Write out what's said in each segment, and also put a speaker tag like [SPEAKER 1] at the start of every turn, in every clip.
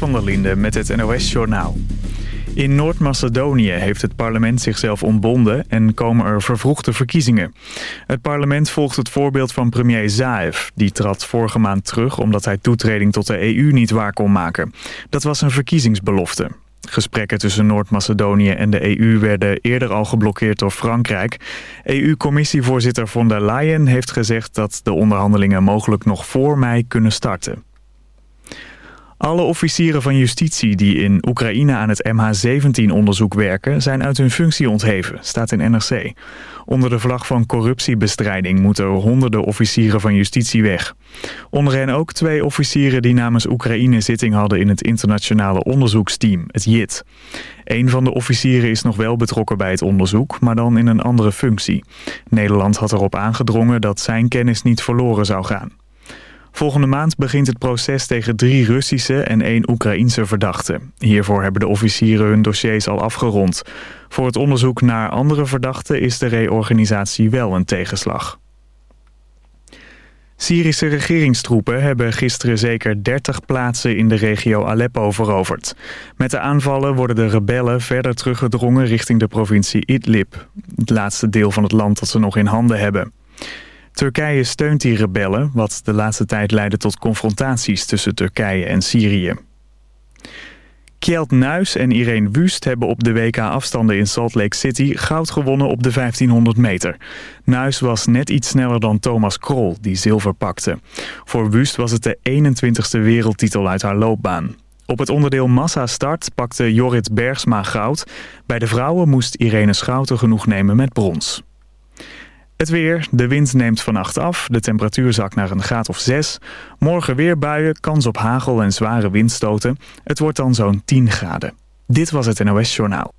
[SPEAKER 1] van der Linde met het NOS-journaal. In Noord-Macedonië heeft het parlement zichzelf ontbonden en komen er vervroegde verkiezingen. Het parlement volgt het voorbeeld van premier Zaev. Die trad vorige maand terug omdat hij toetreding tot de EU niet waar kon maken. Dat was een verkiezingsbelofte. Gesprekken tussen Noord-Macedonië en de EU werden eerder al geblokkeerd door Frankrijk. EU-commissievoorzitter von der Leyen heeft gezegd dat de onderhandelingen mogelijk nog voor mei kunnen starten. Alle officieren van justitie die in Oekraïne aan het MH17-onderzoek werken... zijn uit hun functie ontheven, staat in NRC. Onder de vlag van corruptiebestrijding moeten er honderden officieren van justitie weg. Onder hen ook twee officieren die namens Oekraïne zitting hadden... in het internationale onderzoeksteam, het JIT. Een van de officieren is nog wel betrokken bij het onderzoek... maar dan in een andere functie. Nederland had erop aangedrongen dat zijn kennis niet verloren zou gaan. Volgende maand begint het proces tegen drie Russische en één Oekraïense verdachten. Hiervoor hebben de officieren hun dossiers al afgerond. Voor het onderzoek naar andere verdachten is de reorganisatie wel een tegenslag. Syrische regeringstroepen hebben gisteren zeker 30 plaatsen in de regio Aleppo veroverd. Met de aanvallen worden de rebellen verder teruggedrongen richting de provincie Idlib. Het laatste deel van het land dat ze nog in handen hebben. Turkije steunt die rebellen, wat de laatste tijd leidde tot confrontaties tussen Turkije en Syrië. Kjeld Nuis en Irene Wust hebben op de WK-afstanden in Salt Lake City goud gewonnen op de 1500 meter. Nuis was net iets sneller dan Thomas Krol, die zilver pakte. Voor Wust was het de 21ste wereldtitel uit haar loopbaan. Op het onderdeel massa start pakte Jorrit Bergsma goud. Bij de vrouwen moest Irene Schouten genoeg nemen met brons. Het weer, de wind neemt vannacht af, de temperatuur zakt naar een graad of 6. Morgen weer buien, kans op hagel en zware windstoten. Het wordt dan zo'n 10 graden. Dit was het NOS Journaal.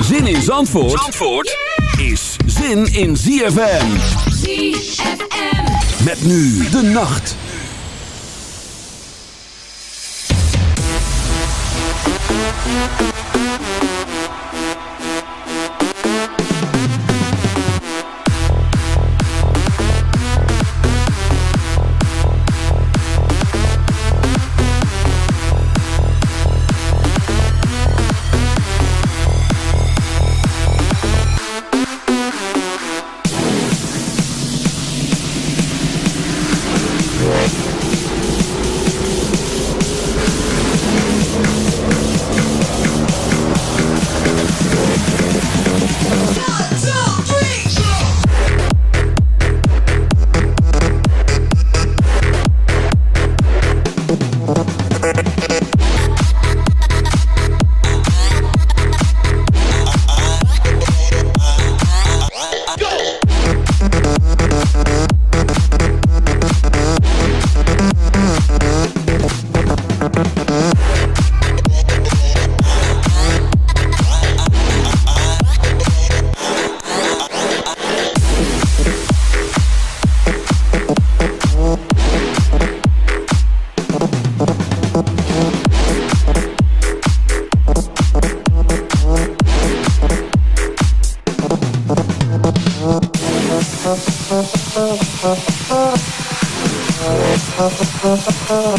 [SPEAKER 2] Zin in Zandvoort, Zandvoort is zin in ZFM. ZFM. Met nu de nacht.
[SPEAKER 3] Stop!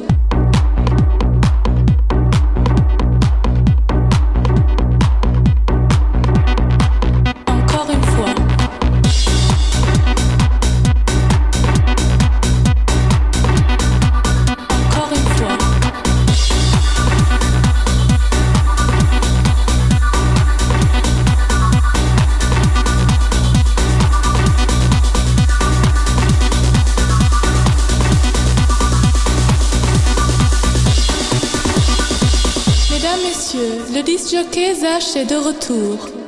[SPEAKER 3] Est de retour.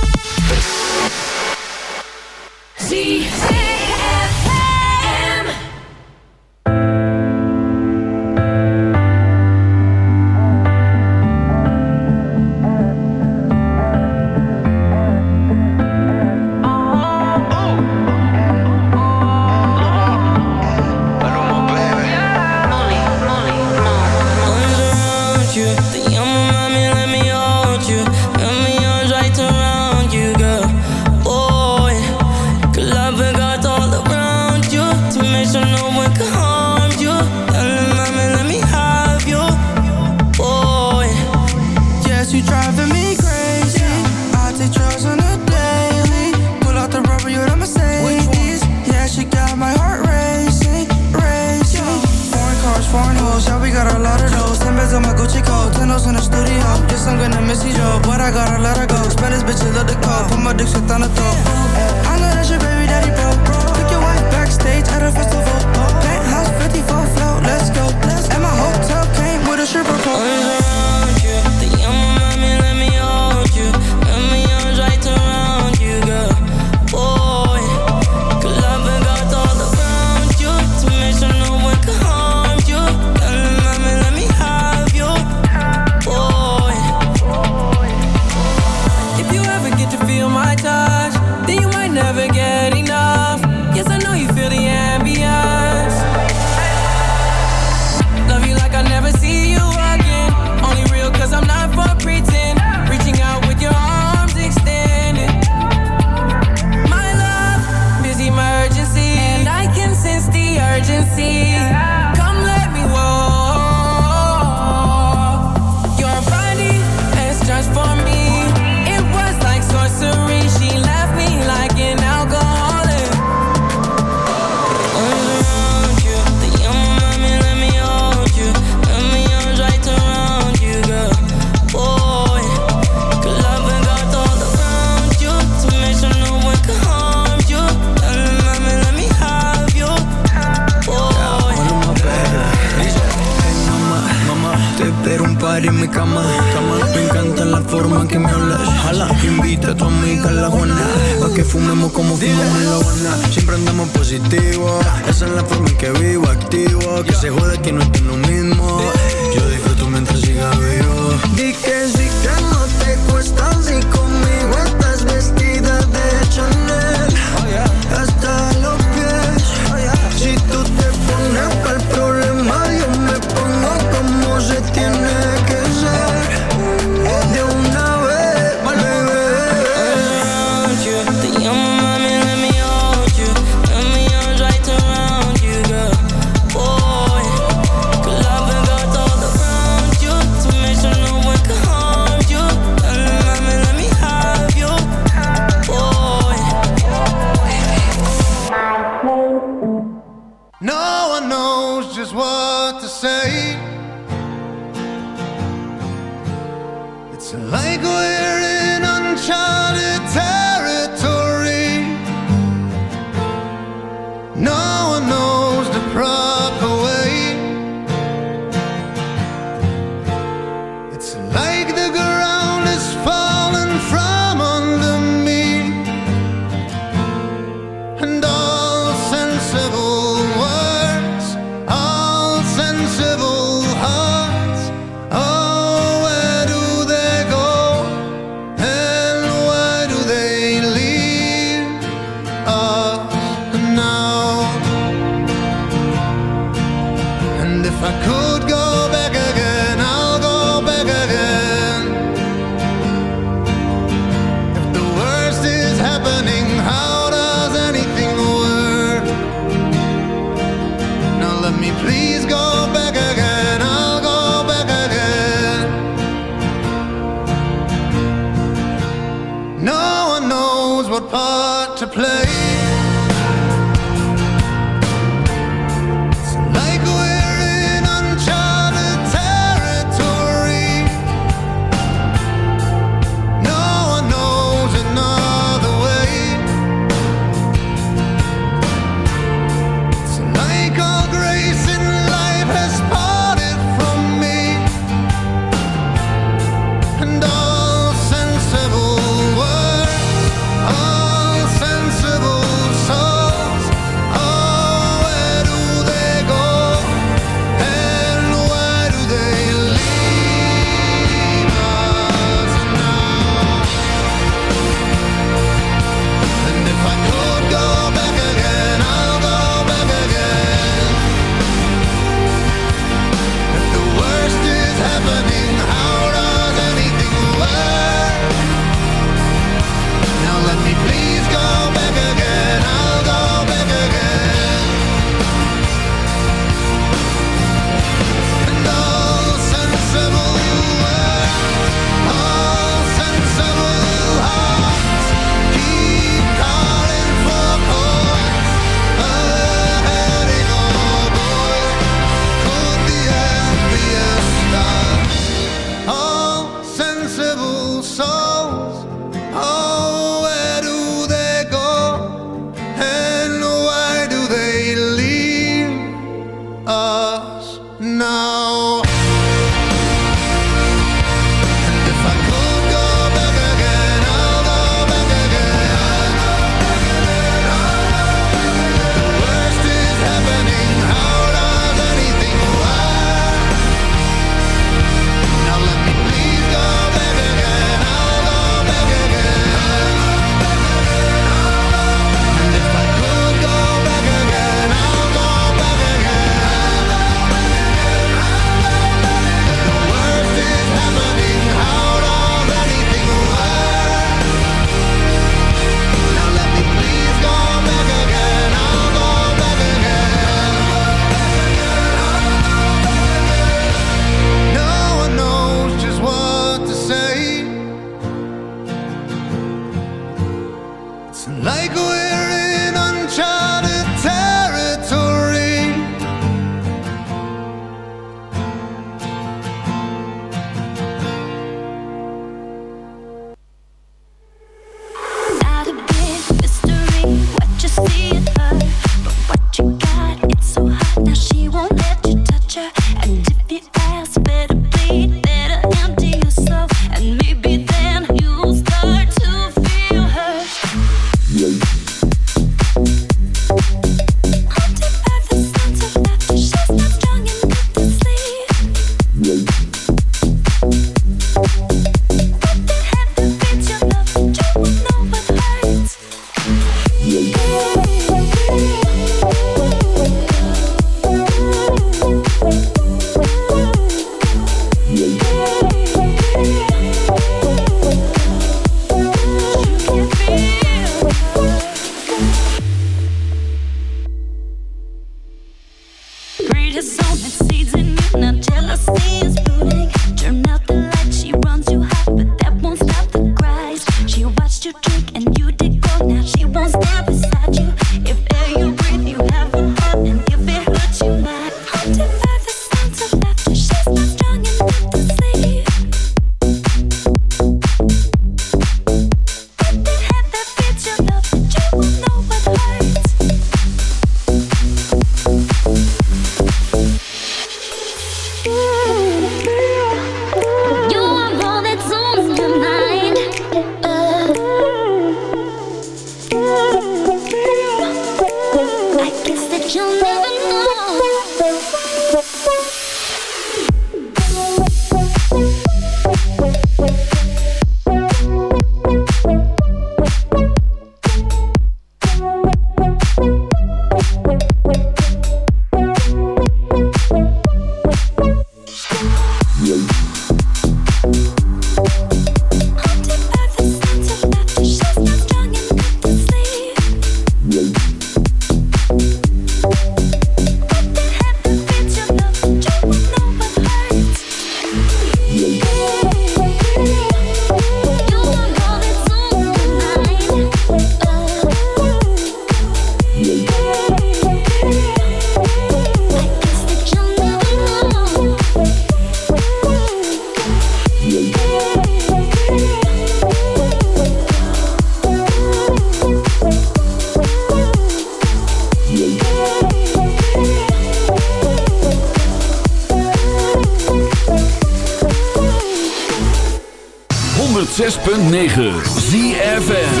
[SPEAKER 4] ZFM.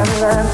[SPEAKER 4] I'm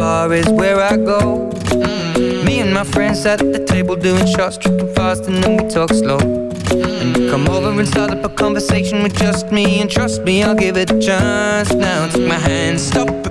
[SPEAKER 4] bar is where I go. Mm. Me and my friends at the table doing shots, tripping fast, and then we
[SPEAKER 5] talk slow. Mm. And come
[SPEAKER 2] over and
[SPEAKER 5] start up a conversation with just me, and trust me, I'll give it a chance. Now take my hand, stop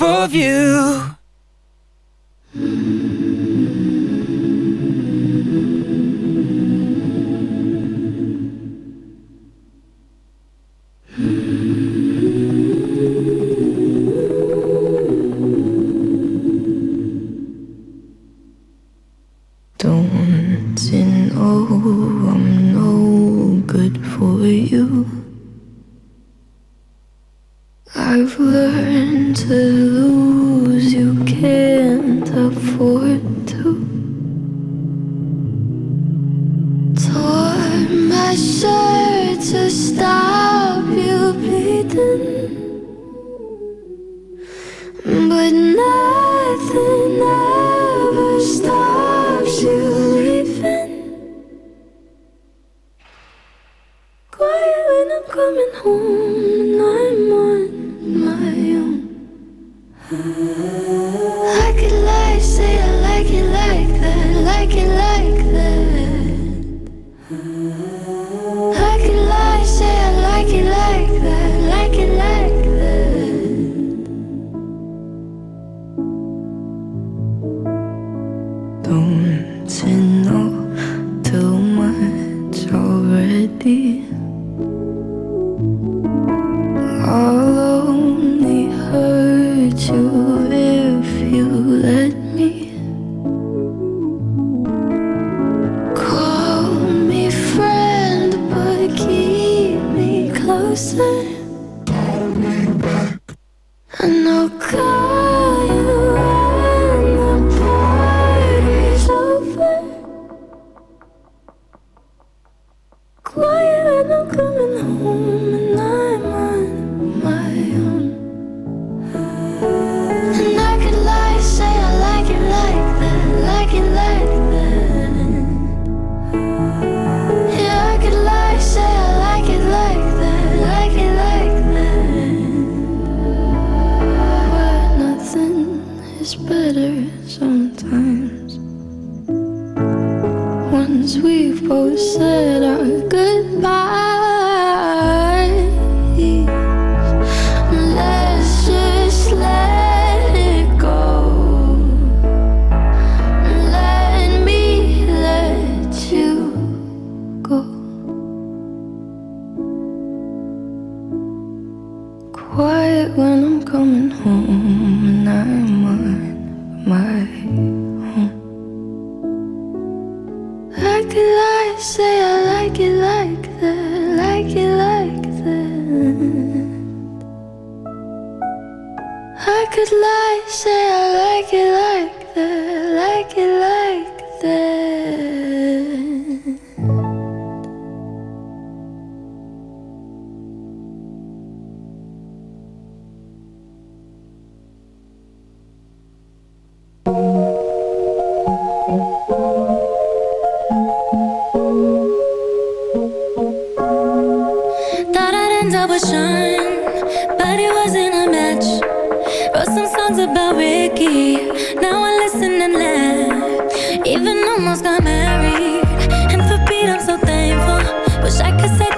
[SPEAKER 6] of you.
[SPEAKER 7] no call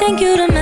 [SPEAKER 7] thank you to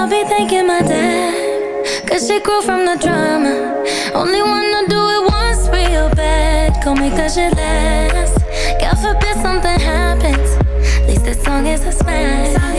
[SPEAKER 7] I'll be thanking my
[SPEAKER 8] dad, cause
[SPEAKER 9] she grew from the drama. Only wanna do it once real bad, Call make that shit last. God forbid something happens, at least as song is a smash.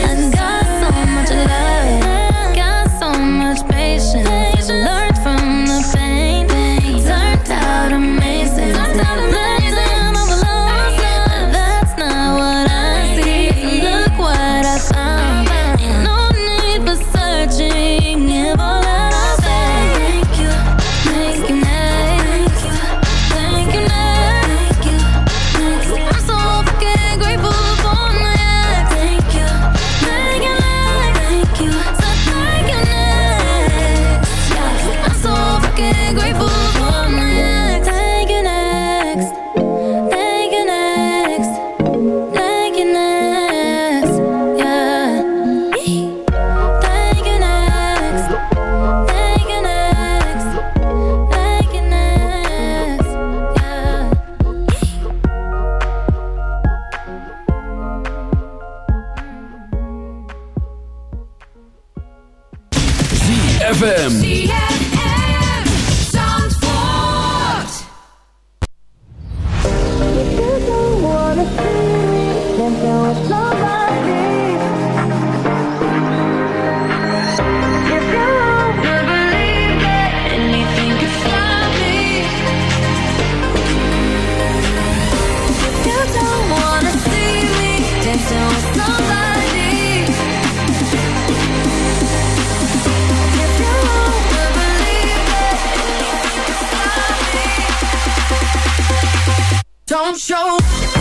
[SPEAKER 4] Don't show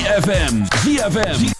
[SPEAKER 2] ZFM. ZFM.